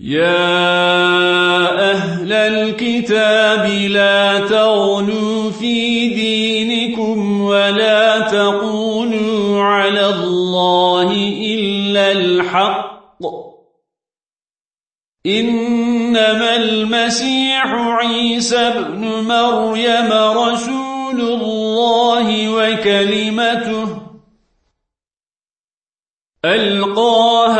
يا أهل الكتاب لا تغلوا في دينكم ولا تقولوا على الله إلا الحق إنما المسيح عيسى بن مريم رسول الله وكلمته ألقاها